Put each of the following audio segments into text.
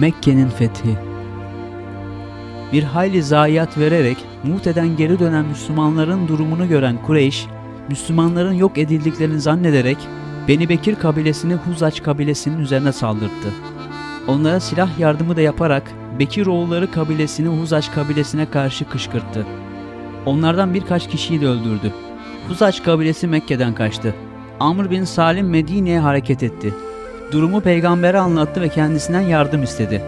Mekke'nin fethi Bir hayli zayiat vererek Mute'den geri dönen Müslümanların durumunu gören Kureyş, Müslümanların yok edildiklerini zannederek Beni Bekir kabilesini Huzaç kabilesinin üzerine saldırttı. Onlara silah yardımı da yaparak Bekir oğulları kabilesini Huzaç kabilesine karşı kışkırttı. Onlardan birkaç kişiyi de öldürdü. Huzaç kabilesi Mekke'den kaçtı. Amr bin Salim Medine'ye hareket etti. Durumu peygambere anlattı ve kendisinden yardım istedi.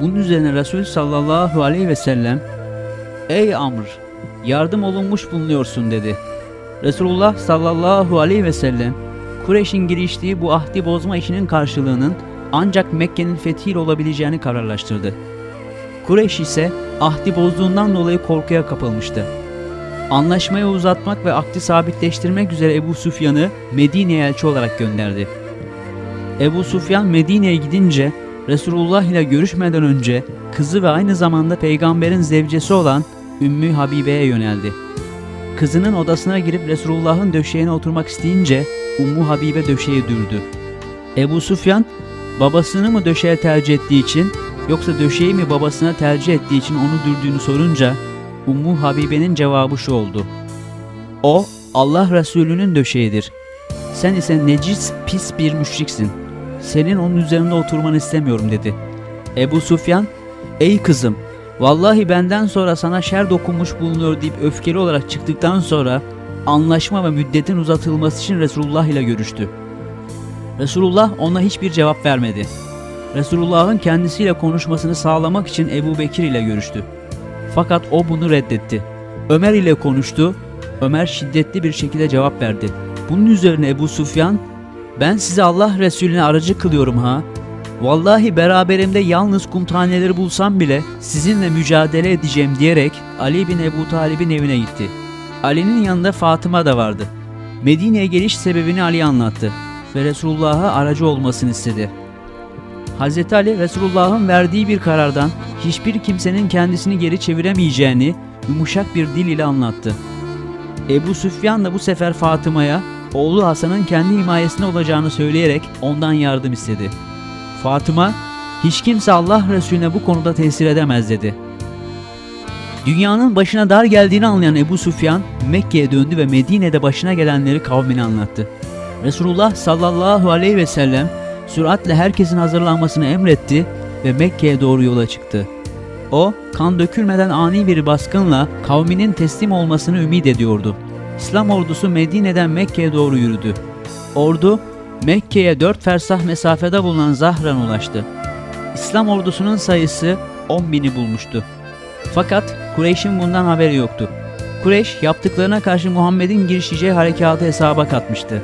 Bunun üzerine Resul sallallahu aleyhi ve sellem Ey Amr! Yardım olunmuş bulunuyorsun dedi. Resulullah sallallahu aleyhi ve sellem Kureyş'in giriştiği bu ahdi bozma işinin karşılığının ancak Mekke'nin fethiyle olabileceğini kararlaştırdı. Kureyş ise ahdi bozduğundan dolayı korkuya kapılmıştı. Anlaşmayı uzatmak ve akdi sabitleştirmek üzere Ebu Süfyan'ı Medine'ye elçi olarak gönderdi. Ebu Süfyan Medine'ye gidince Resulullah ile görüşmeden önce kızı ve aynı zamanda peygamberin zevcesi olan Ümmü Habibe'ye yöneldi. Kızının odasına girip Resulullah'ın döşeğine oturmak isteyince Ummu Habibe döşeği dürdü. Ebu Süfyan babasını mı döşeğe tercih ettiği için yoksa döşeği mi babasına tercih ettiği için onu dürdüğünü sorunca Ummu Habibe'nin cevabı şu oldu. O Allah Resulü'nün döşeğidir. Sen ise necis pis bir müşriksin. Senin onun üzerinde oturmanı istemiyorum dedi. Ebu Sufyan, ey kızım vallahi benden sonra sana şer dokunmuş bulunuyor deyip öfkeli olarak çıktıktan sonra anlaşma ve müddetin uzatılması için Resulullah ile görüştü. Resulullah ona hiçbir cevap vermedi. Resulullah'ın kendisiyle konuşmasını sağlamak için Ebu Bekir ile görüştü. Fakat o bunu reddetti. Ömer ile konuştu. Ömer şiddetli bir şekilde cevap verdi. Bunun üzerine Ebu Sufyan, ben size Allah Resulüne aracı kılıyorum ha. Vallahi beraberimde yalnız kum taneleri bulsam bile sizinle mücadele edeceğim diyerek Ali bin Ebu Talib'in evine gitti. Ali'nin yanında Fatıma da vardı. Medine'ye geliş sebebini Ali anlattı ve Resulullah'a aracı olmasını istedi. Hz. Ali Resulullah'ın verdiği bir karardan hiçbir kimsenin kendisini geri çeviremeyeceğini yumuşak bir dil ile anlattı. Ebu Süfyan da bu sefer Fatıma'ya oğlu Hasan'ın kendi himayesinde olacağını söyleyerek ondan yardım istedi. Fatıma, hiç kimse Allah Resulüne bu konuda tesir edemez dedi. Dünyanın başına dar geldiğini anlayan Ebu Süfyan Mekke'ye döndü ve Medine'de başına gelenleri kavmine anlattı. Resulullah sallallahu aleyhi ve sellem süratle herkesin hazırlanmasını emretti ve Mekke'ye doğru yola çıktı. O, kan dökülmeden ani bir baskınla kavminin teslim olmasını ümit ediyordu. İslam ordusu Medine'den Mekke'ye doğru yürüdü. Ordu, Mekke'ye dört fersah mesafede bulunan Zahran ulaştı. İslam ordusunun sayısı 10 bini bulmuştu. Fakat Kureyş'in bundan haberi yoktu. Kureyş yaptıklarına karşı Muhammed'in girişeceği harekatı hesaba katmıştı.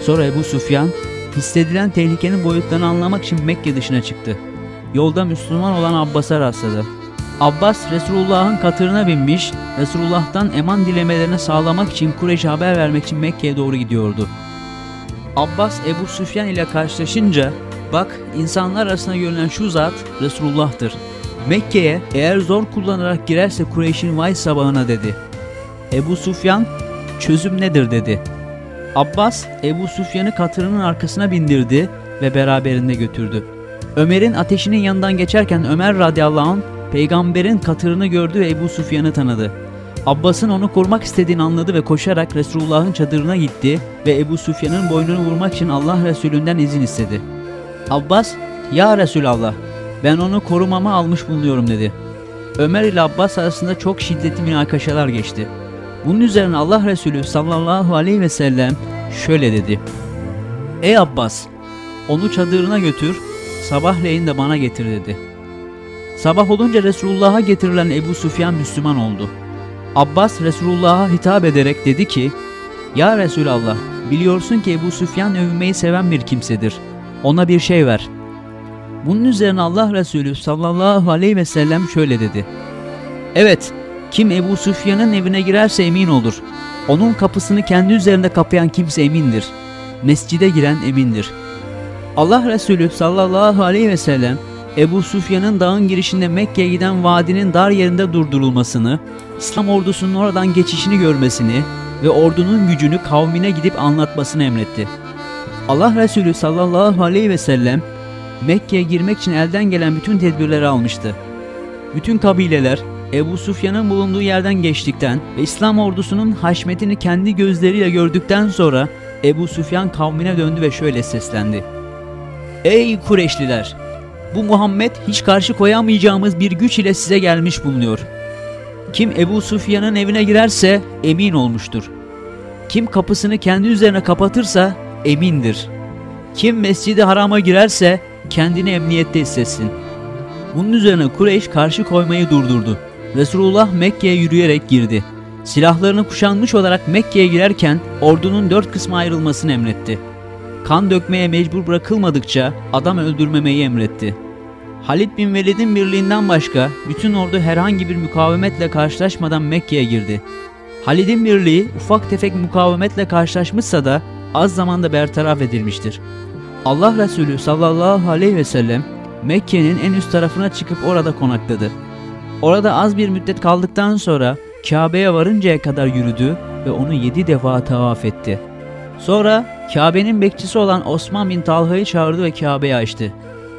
Sonra Ebu Sufyan hissedilen tehlikenin boyutlarını anlamak için Mekke dışına çıktı. Yolda Müslüman olan Abbas'a rastladı. Abbas Resulullah'ın katırına binmiş, Resulullah'tan eman dilemelerini sağlamak için Kureyş'e haber vermek için Mekke'ye doğru gidiyordu. Abbas Ebu Süfyan ile karşılaşınca bak insanlar arasında görülen şu zat Resulullah'tır. Mekke'ye eğer zor kullanarak girerse Kureyş'in vay sabahına dedi. Ebu Süfyan çözüm nedir dedi. Abbas Ebu Süfyan'ı katırının arkasına bindirdi ve beraberinde götürdü. Ömer'in ateşinin yanından geçerken Ömer radıyallahu anh peygamberin katırını gördü ve Ebu Süfyan'ı tanıdı. Abbas'ın onu korumak istediğini anladı ve koşarak Resulullah'ın çadırına gitti ve Ebu Süfyan'ın boynunu vurmak için Allah Resulünden izin istedi. Abbas, ''Ya Resulallah, ben onu korumama almış bulunuyorum.'' dedi. Ömer ile Abbas arasında çok şiddetli münakaşalar geçti. Bunun üzerine Allah Resulü sallallahu aleyhi ve sellem şöyle dedi. Ey Abbas, onu çadırına götür, sabahleyin de bana getir dedi. Sabah olunca Resulullah'a getirilen Ebu Süfyan Müslüman oldu. Abbas Resulullah'a hitap ederek dedi ki, Ya Resulallah, biliyorsun ki Ebu Süfyan övünmeyi seven bir kimsedir. Ona bir şey ver. Bunun üzerine Allah Resulü sallallahu aleyhi ve sellem şöyle dedi. Evet, kim Ebu Süfyan'ın evine girerse emin olur. Onun kapısını kendi üzerinde kapayan kimse emindir. Mescide giren emindir. Allah Resulü sallallahu aleyhi ve sellem Ebu Süfyan'ın dağın girişinde Mekke'ye giden vadinin dar yerinde durdurulmasını, İslam ordusunun oradan geçişini görmesini ve ordunun gücünü kavmine gidip anlatmasını emretti. Allah Resulü sallallahu aleyhi ve sellem Mekke'ye girmek için elden gelen bütün tedbirleri almıştı. Bütün kabileler Ebu Sufyan'ın bulunduğu yerden geçtikten ve İslam ordusunun haşmetini kendi gözleriyle gördükten sonra Ebu Sufyan kavmine döndü ve şöyle seslendi. Ey Kureşliler! Bu Muhammed hiç karşı koyamayacağımız bir güç ile size gelmiş bulunuyor. Kim Ebu Sufyan'ın evine girerse emin olmuştur. Kim kapısını kendi üzerine kapatırsa emindir. Kim mescidi harama girerse kendini emniyette hissetsin. Bunun üzerine Kureyş karşı koymayı durdurdu. Resulullah Mekke'ye yürüyerek girdi. Silahlarını kuşanmış olarak Mekke'ye girerken ordunun dört kısma ayrılmasını emretti. Kan dökmeye mecbur bırakılmadıkça adam öldürmemeyi emretti. Halid bin Velid'in birliğinden başka bütün ordu herhangi bir mukavemetle karşılaşmadan Mekke'ye girdi. Halid'in birliği ufak tefek mukavemetle karşılaşmışsa da az zamanda bertaraf edilmiştir. Allah Resulü sallallahu aleyhi ve sellem Mekke'nin en üst tarafına çıkıp orada konakladı. Orada az bir müddet kaldıktan sonra Kabe'ye varıncaya kadar yürüdü ve onu yedi defa tavaf etti. Sonra Kabe'nin bekçisi olan Osman bin Talha'yı çağırdı ve Kabe'yi açtı.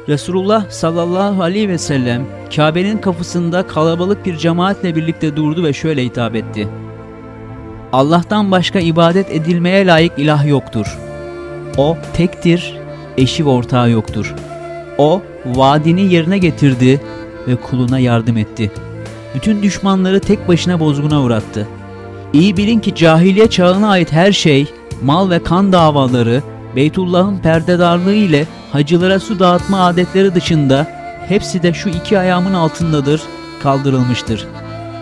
Resulullah sallallahu aleyhi ve sellem Kabe'nin kapısında kalabalık bir cemaatle birlikte durdu ve şöyle hitap etti. Allah'tan başka ibadet edilmeye layık ilah yoktur. O tektir, eşi ve ortağı yoktur. O vaadini yerine getirdi ve kuluna yardım etti. Bütün düşmanları tek başına bozguna uğrattı. İyi bilin ki cahiliye çağına ait her şey, mal ve kan davaları, Beytullah'ın perdedarlığı ile hacılara su dağıtma adetleri dışında hepsi de şu iki ayağımın altındadır, kaldırılmıştır.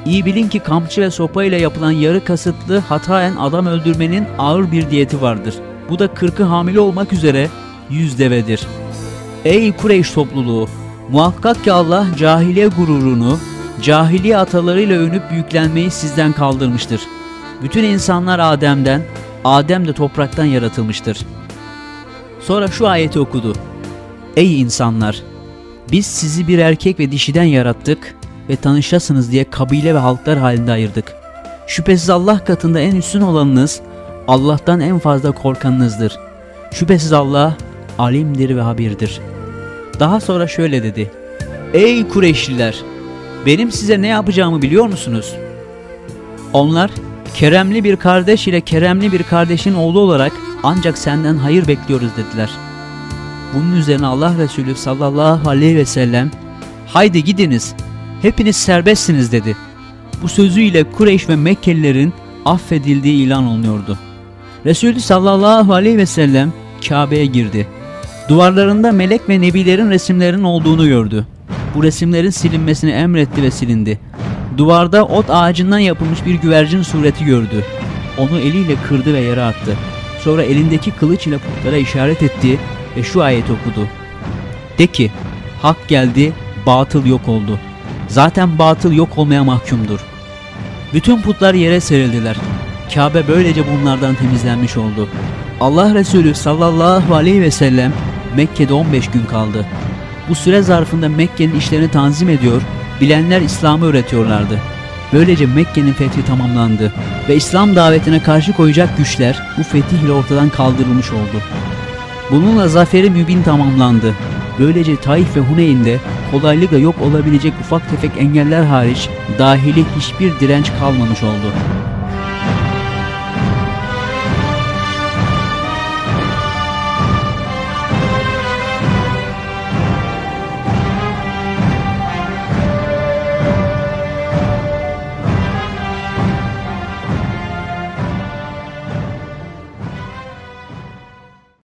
İyi bilin ki kamçı ve sopa ile yapılan yarı kasıtlı hataen adam öldürmenin ağır bir diyeti vardır. Bu da kırkı hamile olmak üzere yüz devedir. Ey Kureyş topluluğu! Muhakkak ki Allah cahiliye gururunu, cahiliye atalarıyla övünüp büyüklenmeyi sizden kaldırmıştır. Bütün insanlar Adem'den, Adem de topraktan yaratılmıştır. Sonra şu ayeti okudu. Ey insanlar! Biz sizi bir erkek ve dişiden yarattık ve tanışasınız diye kabile ve halklar halinde ayırdık. Şüphesiz Allah katında en üstün olanınız, Allah'tan en fazla korkanınızdır. Şüphesiz Allah alimdir ve habirdir. Daha sonra şöyle dedi. Ey Kureyşliler! Benim size ne yapacağımı biliyor musunuz? Onlar, keremli bir kardeş ile keremli bir kardeşin oğlu olarak ancak senden hayır bekliyoruz dediler. Bunun üzerine Allah Resulü sallallahu aleyhi ve sellem, haydi gidiniz, hepiniz serbestsiniz dedi. Bu sözüyle Kureyş ve Mekkelilerin affedildiği ilan oluyordu. Resulü sallallahu aleyhi ve sellem Kabe'ye girdi. Duvarlarında melek ve nebilerin resimlerinin olduğunu gördü. Bu resimlerin silinmesini emretti ve silindi. Duvarda ot ağacından yapılmış bir güvercin sureti gördü. Onu eliyle kırdı ve yere attı. Sonra elindeki kılıç ile putlara işaret etti ve şu ayet okudu. De ki, hak geldi, batıl yok oldu. Zaten batıl yok olmaya mahkumdur. Bütün putlar yere serildiler. Kabe böylece bunlardan temizlenmiş oldu. Allah Resulü sallallahu aleyhi ve sellem Mekke'de 15 gün kaldı. Bu süre zarfında Mekke'nin işlerini tanzim ediyor, bilenler İslam'ı öğretiyorlardı. Böylece Mekke'nin fethi tamamlandı ve İslam davetine karşı koyacak güçler bu fetih ile ortadan kaldırılmış oldu. Bununla zaferi mübin tamamlandı. Böylece Taif ve Huneyn'de kolaylıkla yok olabilecek ufak tefek engeller hariç dahili hiçbir direnç kalmamış oldu.